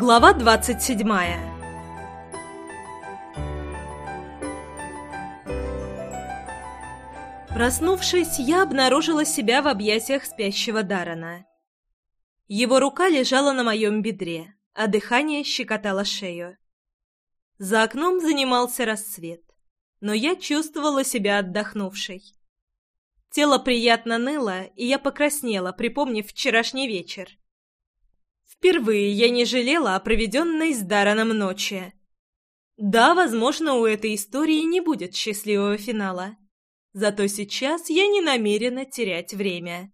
Глава 27 Проснувшись, я обнаружила себя в объятиях спящего Дарана. Его рука лежала на моем бедре, а дыхание щекотало шею. За окном занимался рассвет, но я чувствовала себя отдохнувшей. Тело приятно ныло, и я покраснела, припомнив вчерашний вечер. Впервые я не жалела о проведенной с Дараном ночи. Да, возможно, у этой истории не будет счастливого финала. Зато сейчас я не намерена терять время.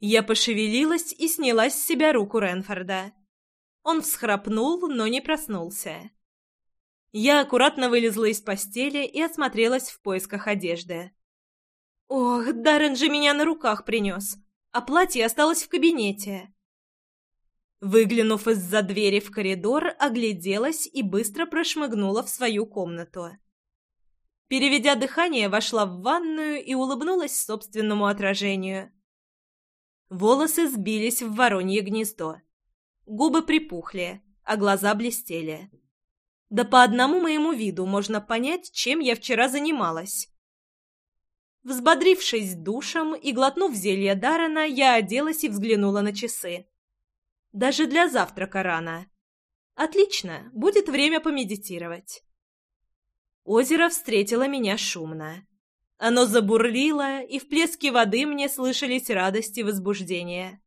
Я пошевелилась и сняла с себя руку Ренфорда. Он всхрапнул, но не проснулся. Я аккуратно вылезла из постели и осмотрелась в поисках одежды. «Ох, Даррен же меня на руках принес, а платье осталось в кабинете. Выглянув из-за двери в коридор, огляделась и быстро прошмыгнула в свою комнату. Переведя дыхание, вошла в ванную и улыбнулась собственному отражению. Волосы сбились в воронье гнездо. Губы припухли, а глаза блестели. Да по одному моему виду можно понять, чем я вчера занималась. Взбодрившись душем и глотнув зелье Дарана, я оделась и взглянула на часы. Даже для завтрака рано. Отлично, будет время помедитировать. Озеро встретило меня шумно. Оно забурлило, и в плеске воды мне слышались радости и возбуждение.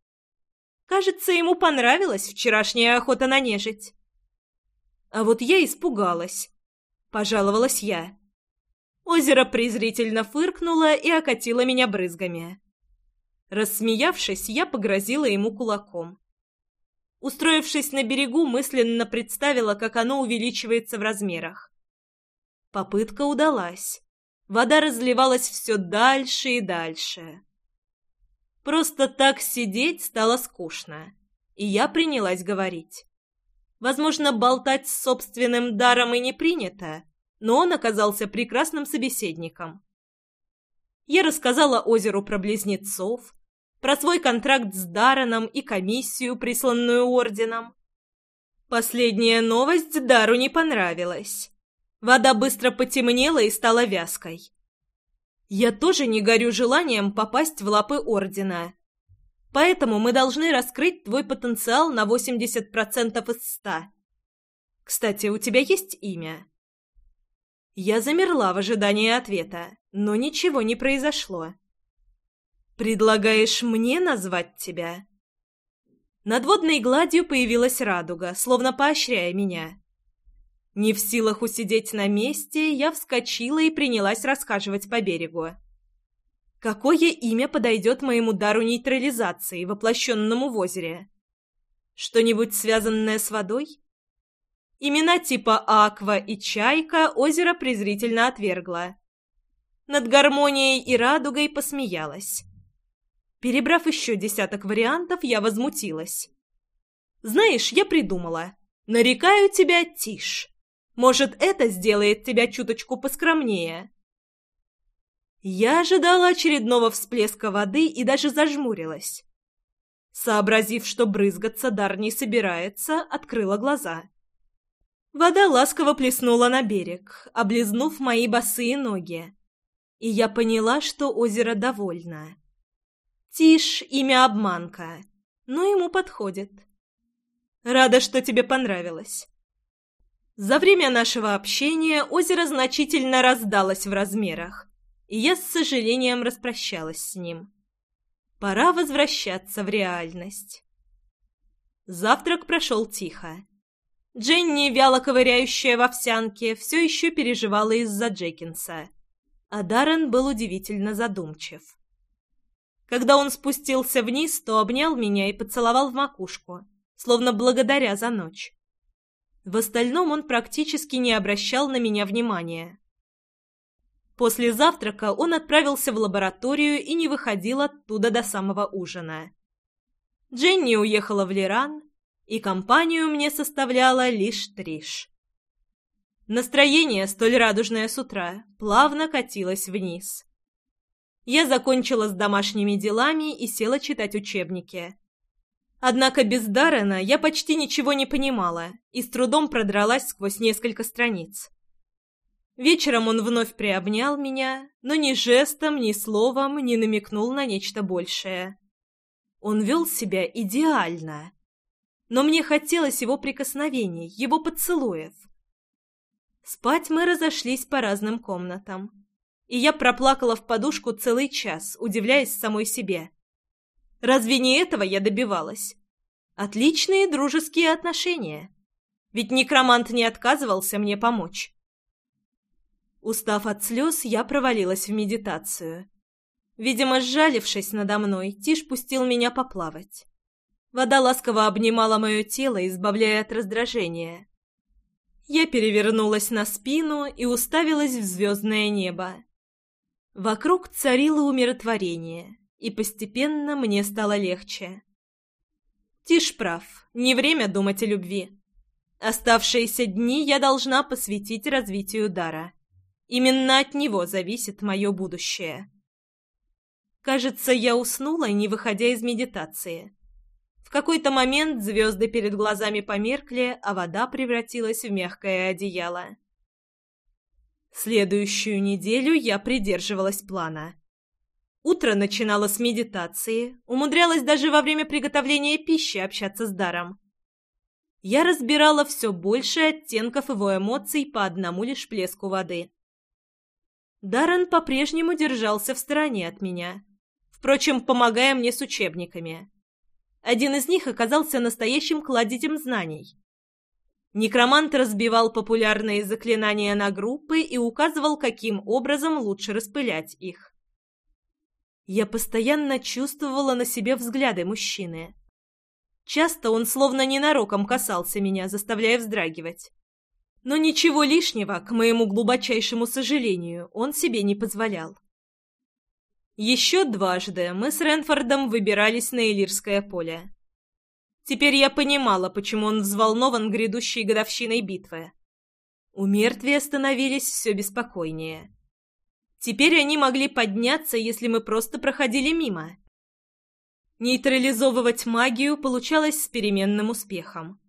Кажется, ему понравилась вчерашняя охота на нежить. А вот я испугалась. Пожаловалась я. Озеро презрительно фыркнуло и окатило меня брызгами. Рассмеявшись, я погрозила ему кулаком. Устроившись на берегу, мысленно представила, как оно увеличивается в размерах. Попытка удалась. Вода разливалась все дальше и дальше. Просто так сидеть стало скучно, и я принялась говорить. Возможно, болтать с собственным даром и не принято, но он оказался прекрасным собеседником. Я рассказала озеру про близнецов, про свой контракт с Дараном и комиссию, присланную орденом. Последняя новость Дару не понравилась. Вода быстро потемнела и стала вязкой. Я тоже не горю желанием попасть в лапы ордена. Поэтому мы должны раскрыть твой потенциал на 80% из 100. Кстати, у тебя есть имя? Я замерла в ожидании ответа, но ничего не произошло. «Предлагаешь мне назвать тебя?» Над водной гладью появилась радуга, словно поощряя меня. Не в силах усидеть на месте, я вскочила и принялась рассказывать по берегу. Какое имя подойдет моему дару нейтрализации, воплощенному в озере? Что-нибудь связанное с водой? Имена типа «Аква» и «Чайка» озеро презрительно отвергло. Над гармонией и радугой посмеялась. Перебрав еще десяток вариантов, я возмутилась. «Знаешь, я придумала. Нарекаю тебя Тиш. Может, это сделает тебя чуточку поскромнее?» Я ожидала очередного всплеска воды и даже зажмурилась. Сообразив, что брызгаться дар не собирается, открыла глаза. Вода ласково плеснула на берег, облизнув мои босые ноги. И я поняла, что озеро довольное. Тишь имя обманка, но ему подходит. Рада, что тебе понравилось. За время нашего общения озеро значительно раздалось в размерах, и я с сожалением распрощалась с ним. Пора возвращаться в реальность. Завтрак прошел тихо. Дженни, вяло ковыряющая в овсянке, все еще переживала из-за Джекинса, а Даррен был удивительно задумчив. Когда он спустился вниз, то обнял меня и поцеловал в макушку, словно благодаря за ночь. В остальном он практически не обращал на меня внимания. После завтрака он отправился в лабораторию и не выходил оттуда до самого ужина. Дженни уехала в Лиран, и компанию мне составляла лишь Триш. Настроение, столь радужное с утра, плавно катилось вниз я закончила с домашними делами и села читать учебники. Однако без Даррена я почти ничего не понимала и с трудом продралась сквозь несколько страниц. Вечером он вновь приобнял меня, но ни жестом, ни словом не намекнул на нечто большее. Он вел себя идеально. Но мне хотелось его прикосновений, его поцелуев. Спать мы разошлись по разным комнатам и я проплакала в подушку целый час, удивляясь самой себе. Разве не этого я добивалась? Отличные дружеские отношения. Ведь некромант не отказывался мне помочь. Устав от слез, я провалилась в медитацию. Видимо, сжалившись надо мной, Тиш пустил меня поплавать. Вода ласково обнимала мое тело, избавляя от раздражения. Я перевернулась на спину и уставилась в звездное небо. Вокруг царило умиротворение, и постепенно мне стало легче. Тиш прав, не время думать о любви. Оставшиеся дни я должна посвятить развитию дара. Именно от него зависит мое будущее. Кажется, я уснула, не выходя из медитации. В какой-то момент звезды перед глазами померкли, а вода превратилась в мягкое одеяло. Следующую неделю я придерживалась плана. Утро начинало с медитации, умудрялась даже во время приготовления пищи общаться с даром. Я разбирала все больше оттенков его эмоций по одному лишь плеску воды. Даррен по-прежнему держался в стороне от меня, впрочем, помогая мне с учебниками. Один из них оказался настоящим кладезем знаний. Некромант разбивал популярные заклинания на группы и указывал, каким образом лучше распылять их. Я постоянно чувствовала на себе взгляды мужчины. Часто он словно ненароком касался меня, заставляя вздрагивать. Но ничего лишнего, к моему глубочайшему сожалению, он себе не позволял. Еще дважды мы с Ренфордом выбирались на Элирское поле. Теперь я понимала, почему он взволнован грядущей годовщиной битвы. У мертвия становились все беспокойнее. Теперь они могли подняться, если мы просто проходили мимо. Нейтрализовывать магию получалось с переменным успехом.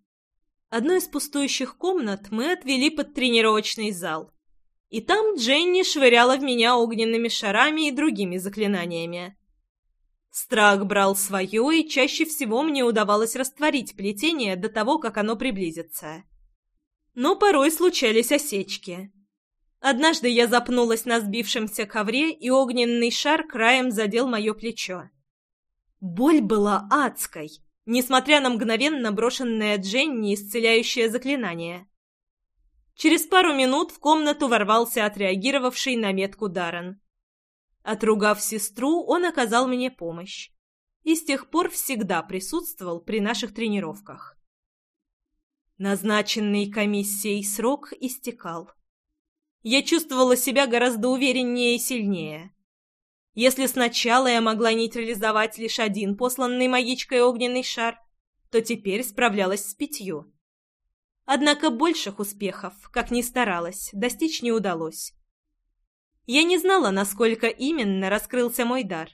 Одну из пустующих комнат мы отвели под тренировочный зал. И там Дженни швыряла в меня огненными шарами и другими заклинаниями. Страх брал свое, и чаще всего мне удавалось растворить плетение до того, как оно приблизится. Но порой случались осечки. Однажды я запнулась на сбившемся ковре, и огненный шар краем задел мое плечо. Боль была адской, несмотря на мгновенно брошенное Дженни исцеляющее заклинание. Через пару минут в комнату ворвался отреагировавший на метку Даррен. Отругав сестру, он оказал мне помощь и с тех пор всегда присутствовал при наших тренировках. Назначенный комиссией срок истекал. Я чувствовала себя гораздо увереннее и сильнее. Если сначала я могла нейтрализовать лишь один посланный магичкой огненный шар, то теперь справлялась с пятью. Однако больших успехов, как ни старалась, достичь не удалось. Я не знала, насколько именно раскрылся мой дар.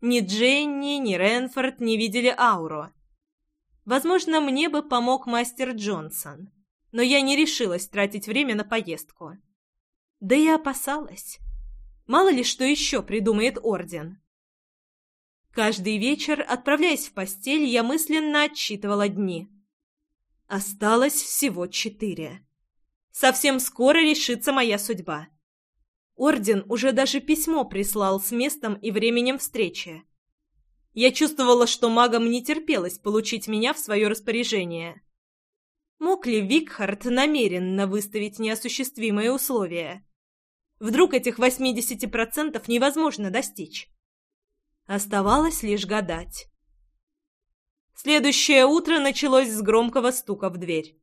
Ни Дженни, ни Ренфорд не видели ауру. Возможно, мне бы помог мастер Джонсон, но я не решилась тратить время на поездку. Да и опасалась. Мало ли что еще придумает Орден. Каждый вечер, отправляясь в постель, я мысленно отсчитывала дни. Осталось всего четыре. Совсем скоро решится моя судьба. Орден уже даже письмо прислал с местом и временем встречи. Я чувствовала, что магам не терпелось получить меня в свое распоряжение. Мог ли Викхард намеренно выставить неосуществимые условия? Вдруг этих 80% невозможно достичь? Оставалось лишь гадать. Следующее утро началось с громкого стука в дверь.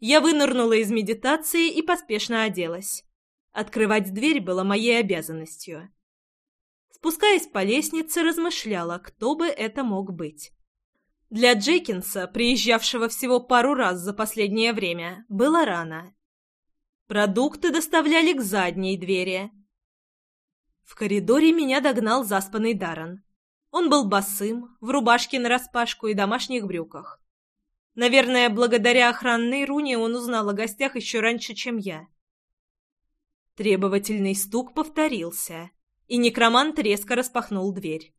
Я вынырнула из медитации и поспешно оделась. Открывать дверь было моей обязанностью. Спускаясь по лестнице, размышляла, кто бы это мог быть. Для Джекинса, приезжавшего всего пару раз за последнее время, было рано. Продукты доставляли к задней двери. В коридоре меня догнал заспанный Даран. Он был босым, в рубашке нараспашку и домашних брюках. Наверное, благодаря охранной руне он узнал о гостях еще раньше, чем я. Требовательный стук повторился, и некромант резко распахнул дверь.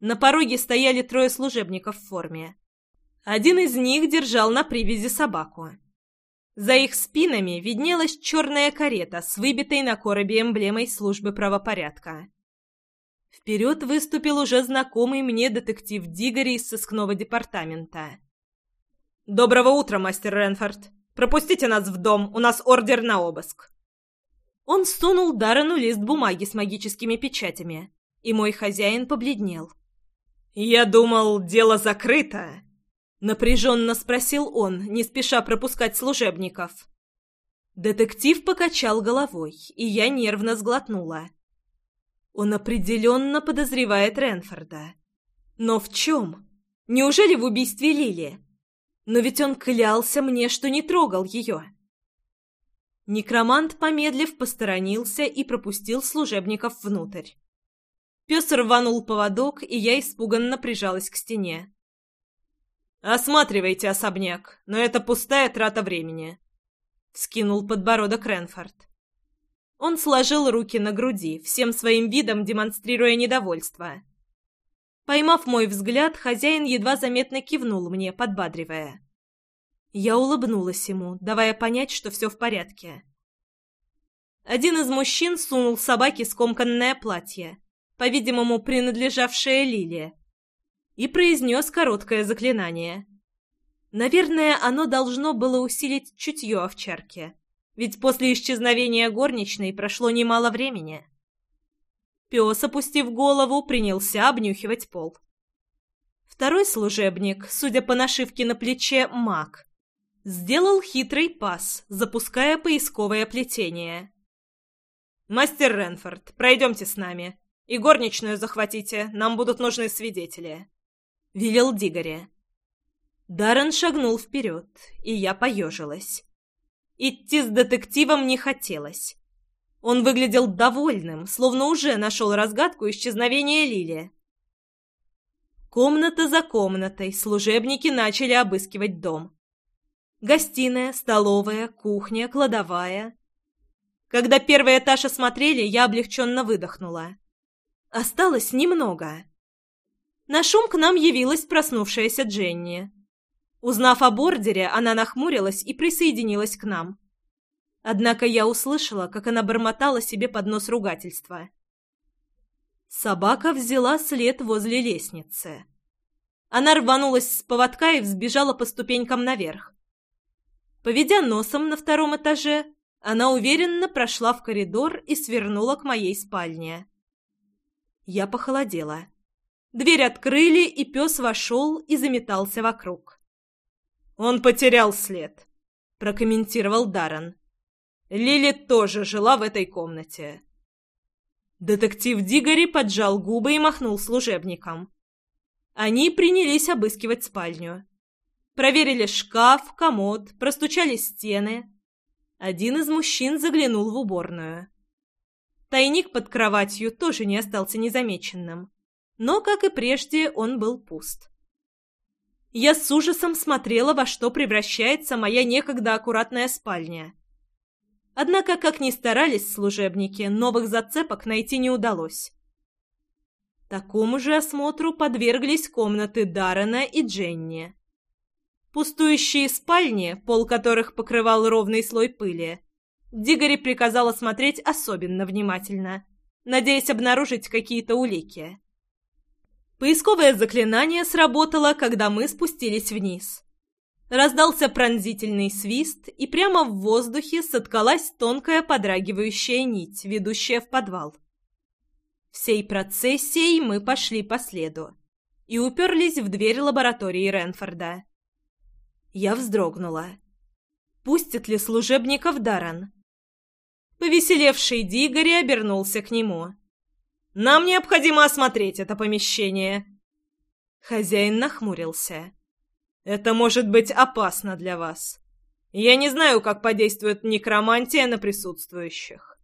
На пороге стояли трое служебников в форме. Один из них держал на привязи собаку. За их спинами виднелась черная карета с выбитой на коробе эмблемой службы правопорядка. Вперед выступил уже знакомый мне детектив Дигори из сыскного департамента. «Доброго утра, мастер Ренфорд! Пропустите нас в дом, у нас ордер на обыск!» Он сунул Даррену лист бумаги с магическими печатями, и мой хозяин побледнел. «Я думал, дело закрыто», — напряженно спросил он, не спеша пропускать служебников. Детектив покачал головой, и я нервно сглотнула. Он определенно подозревает Ренфорда. Но в чем? Неужели в убийстве Лили? Но ведь он клялся мне, что не трогал ее. Некромант, помедлив, посторонился и пропустил служебников внутрь. Пес рванул поводок, и я испуганно прижалась к стене. «Осматривайте особняк, но это пустая трата времени», — вскинул подбородок Ренфорд. Он сложил руки на груди, всем своим видом демонстрируя недовольство. Поймав мой взгляд, хозяин едва заметно кивнул мне, подбадривая. Я улыбнулась ему, давая понять, что все в порядке. Один из мужчин сунул собаке скомканное платье, по-видимому, принадлежавшее Лиле, и произнес короткое заклинание. Наверное, оно должно было усилить чутье овчарки, ведь после исчезновения горничной прошло немало времени. Пес, опустив голову, принялся обнюхивать пол. Второй служебник, судя по нашивке на плече, маг, Сделал хитрый пас, запуская поисковое плетение. «Мастер Ренфорд, пройдемте с нами. И горничную захватите, нам будут нужны свидетели», — велел Дигаре. Даррен шагнул вперед, и я поежилась. Идти с детективом не хотелось. Он выглядел довольным, словно уже нашел разгадку исчезновения Лили. Комната за комнатой служебники начали обыскивать дом. Гостиная, столовая, кухня, кладовая. Когда первый этаж осмотрели, я облегченно выдохнула. Осталось немного. На шум к нам явилась проснувшаяся Дженни. Узнав о бордере, она нахмурилась и присоединилась к нам. Однако я услышала, как она бормотала себе под нос ругательства. Собака взяла след возле лестницы. Она рванулась с поводка и взбежала по ступенькам наверх. Поведя носом на втором этаже, она уверенно прошла в коридор и свернула к моей спальне. Я похолодела. Дверь открыли, и пес вошел и заметался вокруг. «Он потерял след», — прокомментировал Даррен. «Лили тоже жила в этой комнате». Детектив Дигори поджал губы и махнул служебникам. Они принялись обыскивать спальню. Проверили шкаф, комод, простучали стены. Один из мужчин заглянул в уборную. Тайник под кроватью тоже не остался незамеченным. Но, как и прежде, он был пуст. Я с ужасом смотрела, во что превращается моя некогда аккуратная спальня. Однако, как ни старались служебники, новых зацепок найти не удалось. Такому же осмотру подверглись комнаты Даррена и Дженни пустующие спальни, пол которых покрывал ровный слой пыли. Дигори приказала смотреть особенно внимательно, надеясь обнаружить какие-то улики. Поисковое заклинание сработало, когда мы спустились вниз. Раздался пронзительный свист, и прямо в воздухе соткалась тонкая подрагивающая нить, ведущая в подвал. Всей процессией мы пошли по следу и уперлись в дверь лаборатории Ренфорда. Я вздрогнула. «Пустят ли служебников Даррен?» Повеселевший Дигори обернулся к нему. «Нам необходимо осмотреть это помещение!» Хозяин нахмурился. «Это может быть опасно для вас. Я не знаю, как подействует некромантия на присутствующих».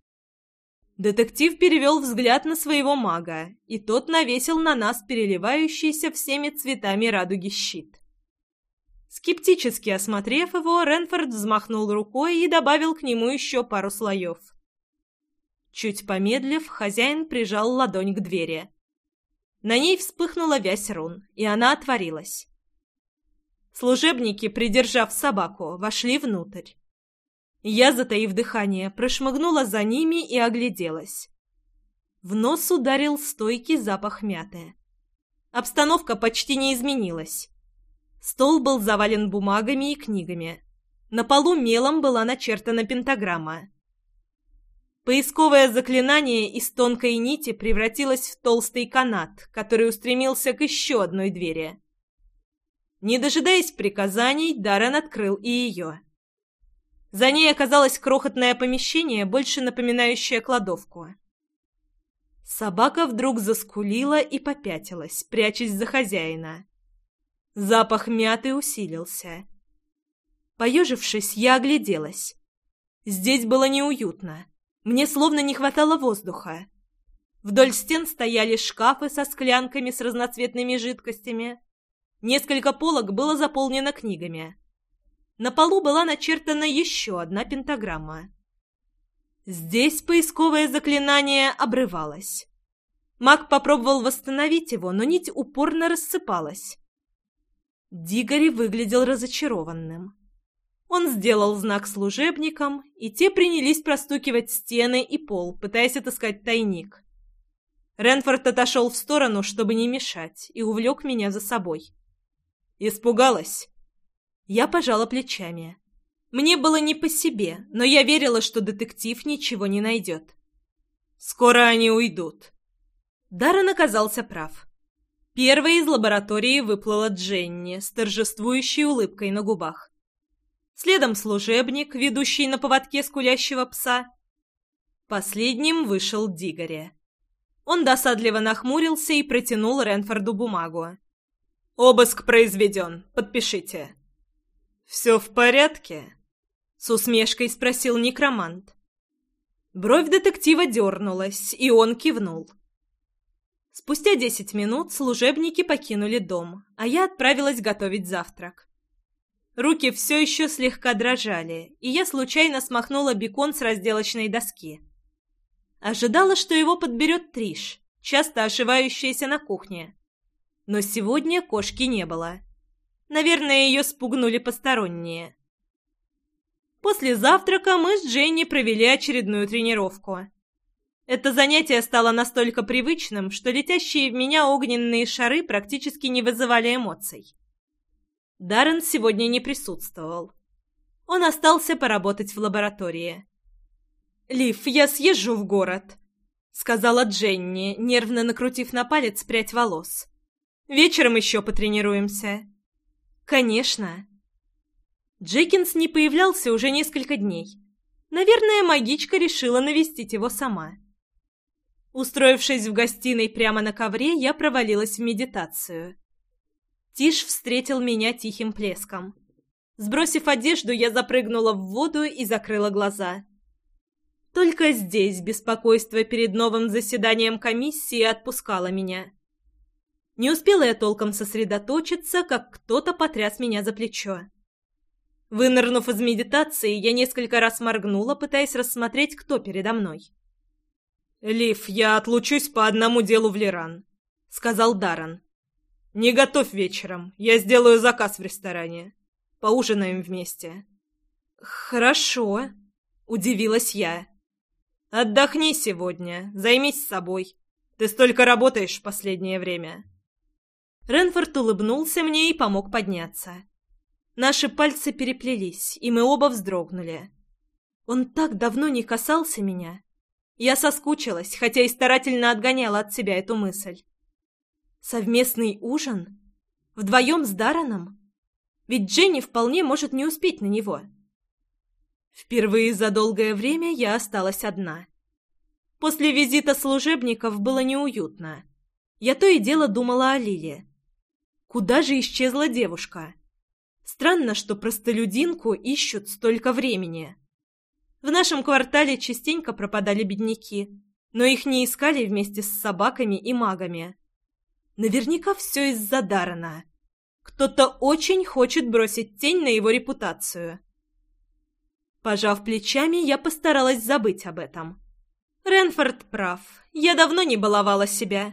Детектив перевел взгляд на своего мага, и тот навесил на нас переливающийся всеми цветами радуги щит. Скептически осмотрев его, Ренфорд взмахнул рукой и добавил к нему еще пару слоев. Чуть помедлив, хозяин прижал ладонь к двери. На ней вспыхнула вязь рун, и она отворилась. Служебники, придержав собаку, вошли внутрь. Я, затаив дыхание, прошмыгнула за ними и огляделась. В нос ударил стойкий запах мяты. Обстановка почти не изменилась. Стол был завален бумагами и книгами. На полу мелом была начертана пентаграмма. Поисковое заклинание из тонкой нити превратилось в толстый канат, который устремился к еще одной двери. Не дожидаясь приказаний, Даррен открыл и ее. За ней оказалось крохотное помещение, больше напоминающее кладовку. Собака вдруг заскулила и попятилась, прячась за хозяина. Запах мяты усилился. Поежившись, я огляделась. Здесь было неуютно. Мне словно не хватало воздуха. Вдоль стен стояли шкафы со склянками с разноцветными жидкостями. Несколько полок было заполнено книгами. На полу была начертана еще одна пентаграмма. Здесь поисковое заклинание обрывалось. Маг попробовал восстановить его, но нить упорно рассыпалась. Дигори выглядел разочарованным. Он сделал знак служебникам, и те принялись простукивать стены и пол, пытаясь отыскать тайник. Ренфорд отошел в сторону, чтобы не мешать, и увлек меня за собой. Испугалась. Я пожала плечами. Мне было не по себе, но я верила, что детектив ничего не найдет. «Скоро они уйдут». Даррен оказался прав. Первой из лаборатории выплыла Дженни с торжествующей улыбкой на губах. Следом служебник, ведущий на поводке скулящего пса. Последним вышел Дигори. Он досадливо нахмурился и протянул Ренфорду бумагу. «Обыск произведен. Подпишите». «Все в порядке?» — с усмешкой спросил некромант. Бровь детектива дернулась, и он кивнул. Спустя десять минут служебники покинули дом, а я отправилась готовить завтрак. Руки все еще слегка дрожали, и я случайно смахнула бекон с разделочной доски. Ожидала, что его подберет Триш, часто ошивающаяся на кухне. Но сегодня кошки не было. Наверное, ее спугнули посторонние. После завтрака мы с Дженни провели очередную тренировку – это занятие стало настолько привычным, что летящие в меня огненные шары практически не вызывали эмоций. Даррен сегодня не присутствовал. Он остался поработать в лаборатории. «Лив, я съезжу в город», — сказала Дженни, нервно накрутив на палец прядь волос. «Вечером еще потренируемся». «Конечно». Джекинс не появлялся уже несколько дней. Наверное, магичка решила навестить его сама. Устроившись в гостиной прямо на ковре, я провалилась в медитацию. Тиш встретил меня тихим плеском. Сбросив одежду, я запрыгнула в воду и закрыла глаза. Только здесь беспокойство перед новым заседанием комиссии отпускало меня. Не успела я толком сосредоточиться, как кто-то потряс меня за плечо. Вынырнув из медитации, я несколько раз моргнула, пытаясь рассмотреть, кто передо мной. «Лив, я отлучусь по одному делу в Лиран», — сказал Даран. «Не готов вечером. Я сделаю заказ в ресторане. Поужинаем вместе». «Хорошо», — удивилась я. «Отдохни сегодня. Займись собой. Ты столько работаешь в последнее время». Ренфорд улыбнулся мне и помог подняться. Наши пальцы переплелись, и мы оба вздрогнули. Он так давно не касался меня. Я соскучилась, хотя и старательно отгоняла от себя эту мысль. Совместный ужин? Вдвоем с Дараном? Ведь Дженни вполне может не успеть на него. Впервые за долгое время я осталась одна. После визита служебников было неуютно. Я то и дело думала о Лиле. Куда же исчезла девушка? Странно, что простолюдинку ищут столько времени. В нашем квартале частенько пропадали бедняки, но их не искали вместе с собаками и магами. Наверняка все из-за Даррена. Кто-то очень хочет бросить тень на его репутацию. Пожав плечами, я постаралась забыть об этом. Ренфорд прав. Я давно не баловала себя.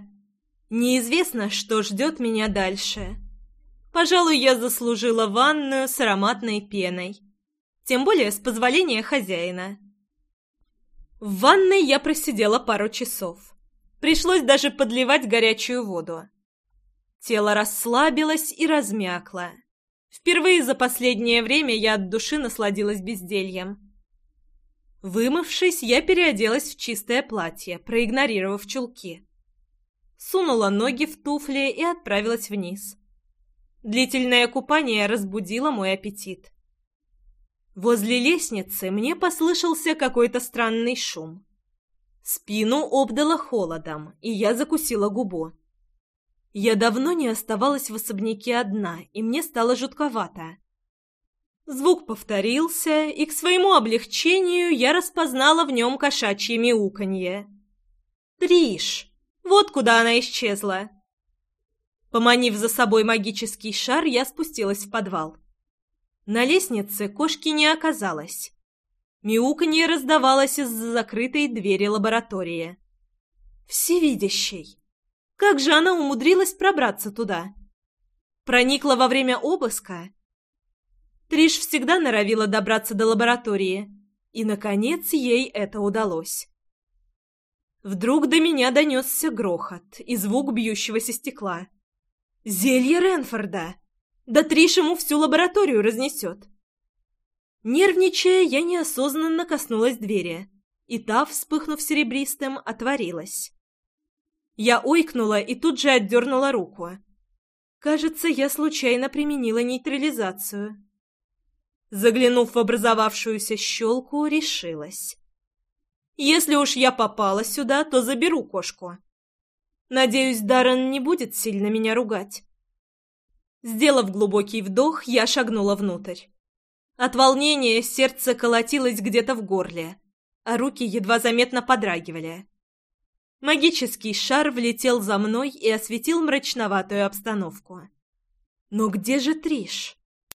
Неизвестно, что ждет меня дальше. Пожалуй, я заслужила ванную с ароматной пеной тем более с позволения хозяина. В ванной я просидела пару часов. Пришлось даже подливать горячую воду. Тело расслабилось и размякло. Впервые за последнее время я от души насладилась бездельем. Вымывшись, я переоделась в чистое платье, проигнорировав чулки. Сунула ноги в туфли и отправилась вниз. Длительное купание разбудило мой аппетит. Возле лестницы мне послышался какой-то странный шум. Спину обдало холодом, и я закусила губу. Я давно не оставалась в особняке одна, и мне стало жутковато. Звук повторился, и к своему облегчению я распознала в нем кошачье мяуканье. «Триш! Вот куда она исчезла!» Поманив за собой магический шар, я спустилась в подвал. На лестнице кошки не оказалось. Мяуканье раздавалось из закрытой двери лаборатории. Всевидящий! Как же она умудрилась пробраться туда? Проникла во время обыска? Триш всегда норовила добраться до лаборатории, и, наконец, ей это удалось. Вдруг до меня донесся грохот и звук бьющегося стекла. «Зелье Ренфорда!» Да Триш ему всю лабораторию разнесет. Нервничая, я неосознанно коснулась двери, и та, вспыхнув серебристым, отворилась. Я ойкнула и тут же отдернула руку. Кажется, я случайно применила нейтрализацию. Заглянув в образовавшуюся щелку, решилась. Если уж я попала сюда, то заберу кошку. Надеюсь, Даррен не будет сильно меня ругать. Сделав глубокий вдох, я шагнула внутрь. От волнения сердце колотилось где-то в горле, а руки едва заметно подрагивали. Магический шар влетел за мной и осветил мрачноватую обстановку. «Но где же Триш?»